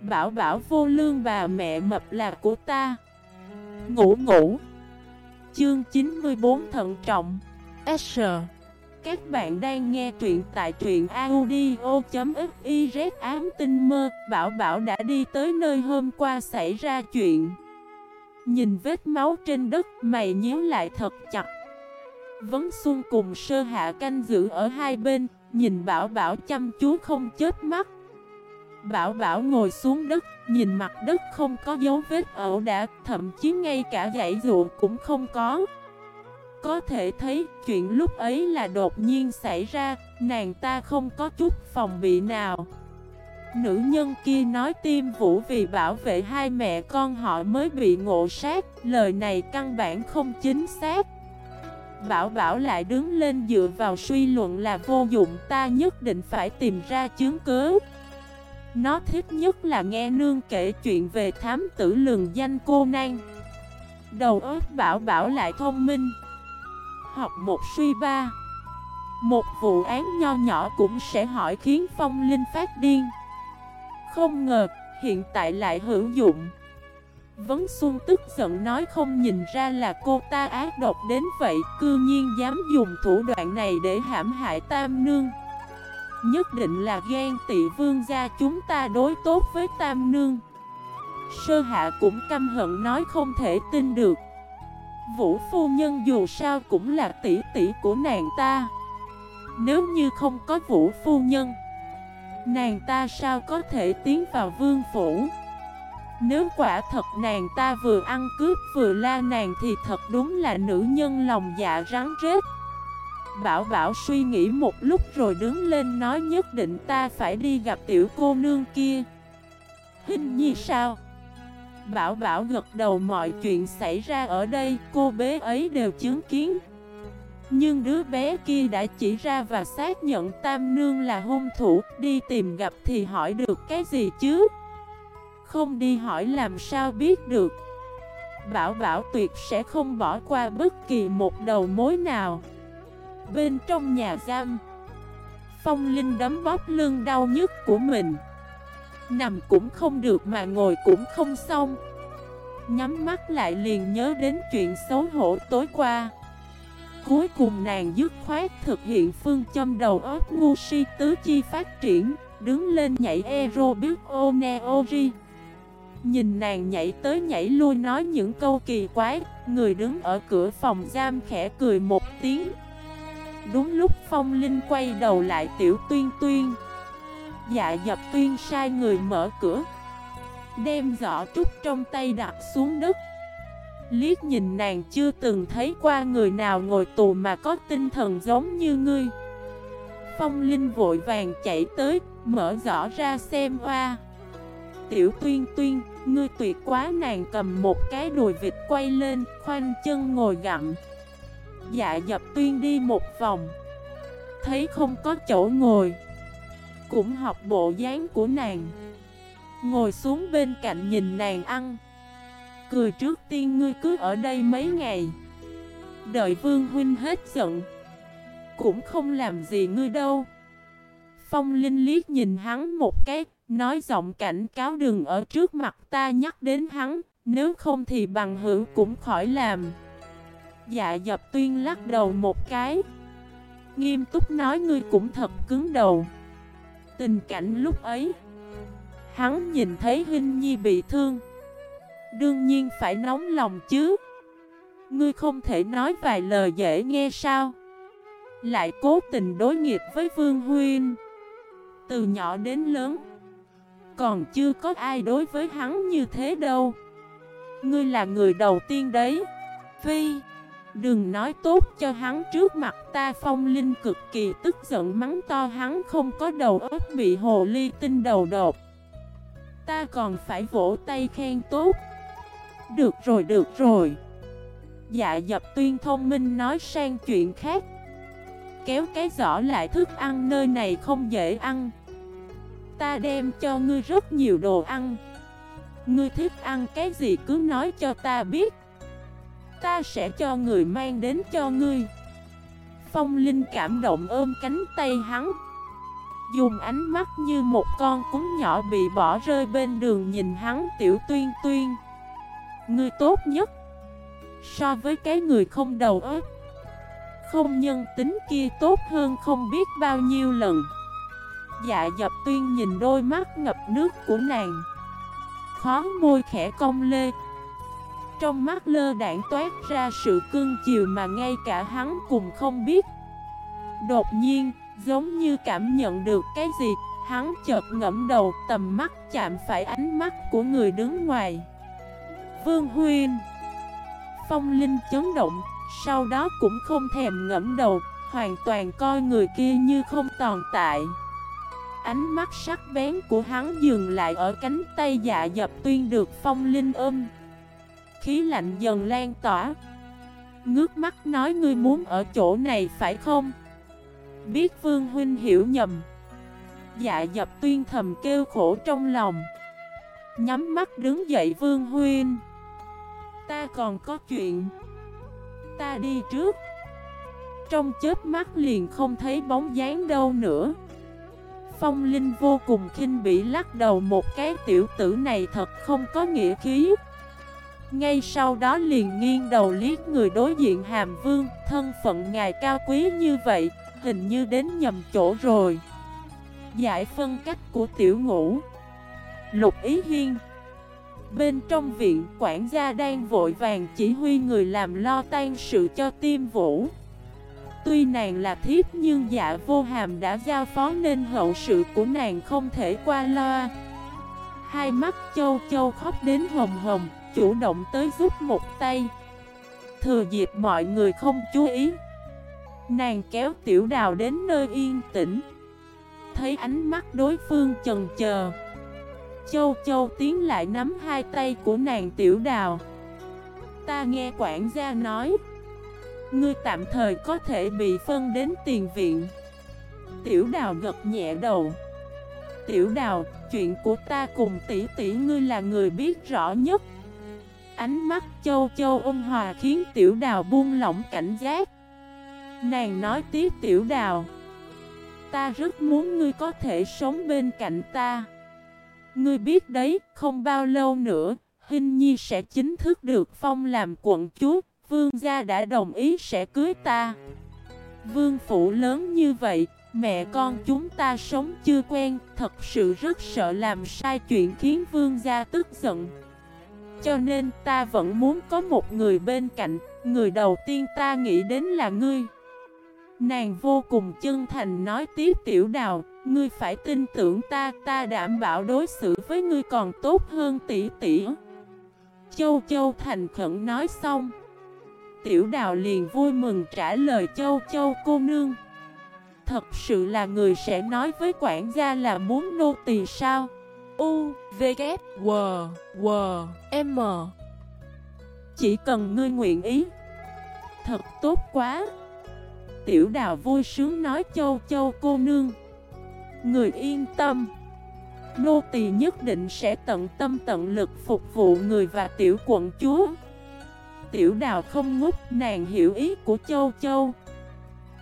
Bảo bảo vô lương bà mẹ mập là của ta. Ngủ ngủ. Chương 94 thận trọng. S. Các bạn đang nghe truyện tại truyện audio.xyz ám tinh mơ. Bảo bảo đã đi tới nơi hôm qua xảy ra chuyện. Nhìn vết máu trên đất, mày nhíu lại thật chặt. Vấn Xuân cùng sơ hạ canh giữ ở hai bên, Nhìn Bảo Bảo chăm chú không chết mắt. Bảo Bảo ngồi xuống đất, Nhìn mặt đất không có dấu vết ẩu đả, Thậm chí ngay cả gãy ruộng cũng không có. Có thể thấy, chuyện lúc ấy là đột nhiên xảy ra, Nàng ta không có chút phòng bị nào. Nữ nhân kia nói tim vũ vì bảo vệ hai mẹ con họ mới bị ngộ sát, Lời này căn bản không chính xác. Bảo Bảo lại đứng lên dựa vào suy luận là vô dụng, ta nhất định phải tìm ra chứng cứ. Nó thích nhất là nghe nương kể chuyện về thám tử lường danh cô nan Đầu óc Bảo Bảo lại thông minh. Học một suy ba. Một vụ án nho nhỏ cũng sẽ hỏi khiến phong linh phát điên. Không ngờ, hiện tại lại hữu dụng. Vấn Xuân tức giận nói không nhìn ra là cô ta ác độc đến vậy, Cư nhiên dám dùng thủ đoạn này để hãm hại Tam Nương. Nhất định là ghen tị vương gia chúng ta đối tốt với Tam Nương. Sơ hạ cũng căm hận nói không thể tin được. Vũ phu nhân dù sao cũng là tỷ tỷ của nàng ta. Nếu như không có vũ phu nhân, Nàng ta sao có thể tiến vào vương phủ? Nếu quả thật nàng ta vừa ăn cướp vừa la nàng thì thật đúng là nữ nhân lòng dạ rắn rết. Bảo Bảo suy nghĩ một lúc rồi đứng lên nói nhất định ta phải đi gặp tiểu cô nương kia Hình như sao? Bảo Bảo gật đầu mọi chuyện xảy ra ở đây, cô bé ấy đều chứng kiến Nhưng đứa bé kia đã chỉ ra và xác nhận Tam Nương là hung thủ, Đi tìm gặp thì hỏi được cái gì chứ? Không đi hỏi làm sao biết được Bảo Bảo tuyệt sẽ không bỏ qua bất kỳ một đầu mối nào Bên trong nhà giam. Phong Linh đấm bóp lưng đau nhức của mình. Nằm cũng không được mà ngồi cũng không xong. Nhắm mắt lại liền nhớ đến chuyện xấu hổ tối qua. Cuối cùng nàng dứt khoát thực hiện phương châm đầu óc ngu si tứ chi phát triển, Đứng lên nhảy aerobic oneori. Nhìn nàng nhảy tới nhảy lui nói những câu kỳ quái, Người đứng ở cửa phòng giam khẽ cười một tiếng. Đúng lúc phong linh quay đầu lại tiểu tuyên tuyên. Dạ dập tuyên sai người mở cửa. Đem giỏ trúc trong tay đặt xuống đất. Liết nhìn nàng chưa từng thấy qua người nào ngồi tù mà có tinh thần giống như ngươi. Phong Linh vội vàng chạy tới, mở giỏ ra xem hoa. Tiểu tuyên tuyên, ngươi tuyệt quá nàng cầm một cái đùi vịt quay lên, khoanh chân ngồi gặm. Dạ dập tuyên đi một vòng. Thấy không có chỗ ngồi. Cũng học bộ dáng của nàng. Ngồi xuống bên cạnh nhìn nàng ăn. Cười trước tiên ngươi cứ ở đây mấy ngày. Đợi vương huynh hết giận. Cũng không làm gì ngươi đâu. Phong Linh liếc nhìn hắn một cái, Nói giọng cảnh cáo đừng ở trước mặt ta nhắc đến hắn, Nếu không thì bằng hữu cũng khỏi làm. Dạ dập tuyên lắc đầu một cái. Nghiêm túc nói ngươi cũng thật cứng đầu. Tình cảnh lúc ấy, Hắn nhìn thấy Hinh Nhi bị thương. Đương nhiên phải nóng lòng chứ. Ngươi không thể nói vài lời dễ nghe sao? Lại cố tình đối nghịch với Vương huyên Từ nhỏ đến lớn, còn chưa có ai đối với hắn như thế đâu. Ngươi là người đầu tiên đấy. Phi! Đừng nói tốt cho hắn trước mặt ta, phong linh cực kỳ tức giận, mắng to hắn không có đầu óc, bị hồ ly tinh đầu đột. Ta còn phải vỗ tay khen tốt. Được rồi được rồi. Dạ dập tuyên thông minh nói sang chuyện khác. Kéo cái giỏ lại thức ăn nơi này không dễ ăn. Ta đem cho ngươi rất nhiều đồ ăn. Ngươi thích ăn cái gì cứ nói cho ta biết. Ta sẽ cho người mang đến cho ngươi. Phong Linh cảm động ôm cánh tay hắn. Dùng ánh mắt như một con cún nhỏ bị bỏ rơi bên đường nhìn hắn tiểu tuyên tuyên. Ngươi tốt nhất So với cái người không đầu óc. Không nhân tính kia tốt hơn không biết bao nhiêu lần. Dạ dập tuyên nhìn đôi mắt ngập nước của nàng. Khó môi khẽ cong lê. Trong mắt lơ đảng toát ra sự cưng chiều mà ngay cả hắn cùng không biết. Đột nhiên, giống như cảm nhận được cái gì Hắn chợt ngẫm đầu tầm mắt chạm phải ánh mắt của người đứng ngoài. Vương Huyên. Phong Linh chấn động Sau đó cũng không thèm ngẫm đầu Hoàn toàn coi người kia như không tồn tại. Ánh mắt sắc bén của hắn dừng lại ở cánh tay dạ dập tuyên được phong linh ôm. Khí lạnh dần lan tỏa. Ngước mắt nói ngươi muốn ở chỗ này phải không? Biết Vương Huynh hiểu nhầm. Dạ dập tuyên thầm kêu khổ trong lòng. Nhắm mắt đứng dậy Vương Huynh. Ta còn có chuyện. Ta đi trước. Trong chớp mắt liền không thấy bóng dáng đâu nữa. Phong Linh vô cùng khinh bị lắc đầu một cái, tiểu tử này thật không có nghĩa khí. Ngay sau đó liền nghiêng đầu liếc người đối diện Hàm Vương Thân phận ngài cao quý như vậy, hình như đến nhầm chỗ rồi. Giải phân cách của tiểu ngũ. Lục Ý Hiên. Bên trong viện, quản gia đang vội vàng chỉ huy người làm lo tan sự cho tiêm vũ. Tuy nàng là thiếp nhưng dạ vô hàm đã giao phó nên hậu sự của nàng không thể qua loa. Hai mắt châu châu khóc đến hồng hồng, chủ động tới giúp một tay. Thừa dịp mọi người không chú ý Nàng kéo tiểu đào đến nơi yên tĩnh. Thấy ánh mắt đối phương chần chờ Châu châu tiến lại nắm hai tay của nàng tiểu đào. Ta nghe quản gia nói Ngươi tạm thời có thể bị phân đến tiền viện. Tiểu đào gật nhẹ đầu. Tiểu đào, chuyện của ta cùng tỷ tỷ ngươi là người biết rõ nhất. Ánh mắt châu châu ôn hòa khiến tiểu đào buông lỏng cảnh giác. Nàng nói tiếp tiểu đào Ta rất muốn ngươi có thể sống bên cạnh ta. Ngươi biết đấy, không bao lâu nữa, Hinh Nhi sẽ chính thức được phong làm quận chúa Vương gia đã đồng ý sẽ cưới ta. Vương phủ lớn như vậy, Mẹ con chúng ta sống chưa quen, Thật sự rất sợ làm sai chuyện khiến vương gia tức giận. Cho nên ta vẫn muốn có một người bên cạnh, Người đầu tiên ta nghĩ đến là ngươi. Nàng vô cùng chân thành nói tiếp, tiểu đào, Ngươi phải tin tưởng ta Ta đảm bảo đối xử với ngươi còn tốt hơn tỷ tỷ. Châu Châu thành khẩn nói xong Tiểu đào liền vui mừng trả lời châu châu cô nương Thật sự là người sẽ nói với quản gia là muốn nô tỳ sao? U, V, K, W, W, M. Chỉ cần ngươi nguyện ý. Thật tốt quá. Tiểu đào vui sướng nói châu châu cô nương Người yên tâm. Nô tỳ nhất định sẽ tận tâm tận lực phục vụ người và tiểu quận chúa. Tiểu đào không ngốc nàng hiểu ý của châu châu.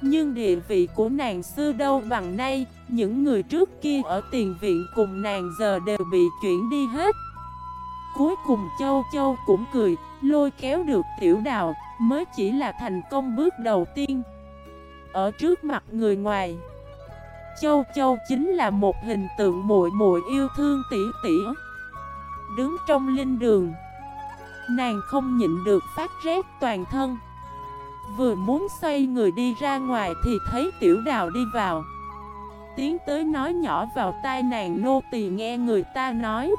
Nhưng địa vị của nàng xưa đâu bằng nay, Những người trước kia ở tiền viện cùng nàng giờ đều bị chuyển đi hết. Cuối cùng châu châu cũng cười, Lôi kéo được tiểu đào, Mới chỉ là thành công bước đầu tiên. Ở trước mặt người ngoài, Châu châu chính là một hình tượng muội muội yêu thương tỷ tỷ Đứng trong linh đường Nàng không nhịn được phát rét toàn thân. Vừa muốn xoay người đi ra ngoài thì thấy tiểu đào đi vào. Tiến tới nói nhỏ vào tai nàng nô tỳ nghe người ta nói.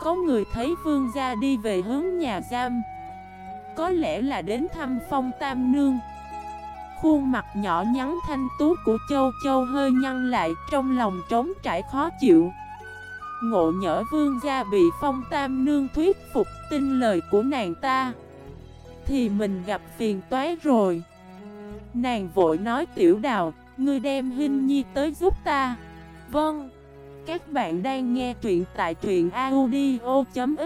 Có người thấy vương gia đi về hướng nhà giam. Có lẽ là đến thăm phong tam nương. Khuôn mặt nhỏ nhắn thanh tú của châu châu hơi nhăn lại, Trong lòng trống trải khó chịu. Ngộ nhỡ vương gia bị phong tam nương thuyết phục tin lời của nàng ta, Thì mình gặp phiền toái rồi. Nàng vội nói tiểu đào, Ngươi đem Hinh Nhi tới giúp ta. Vâng. Các bạn đang nghe truyện tại truyện audio.fif